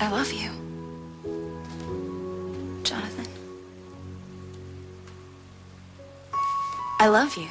I love you. Jonathan. I love you.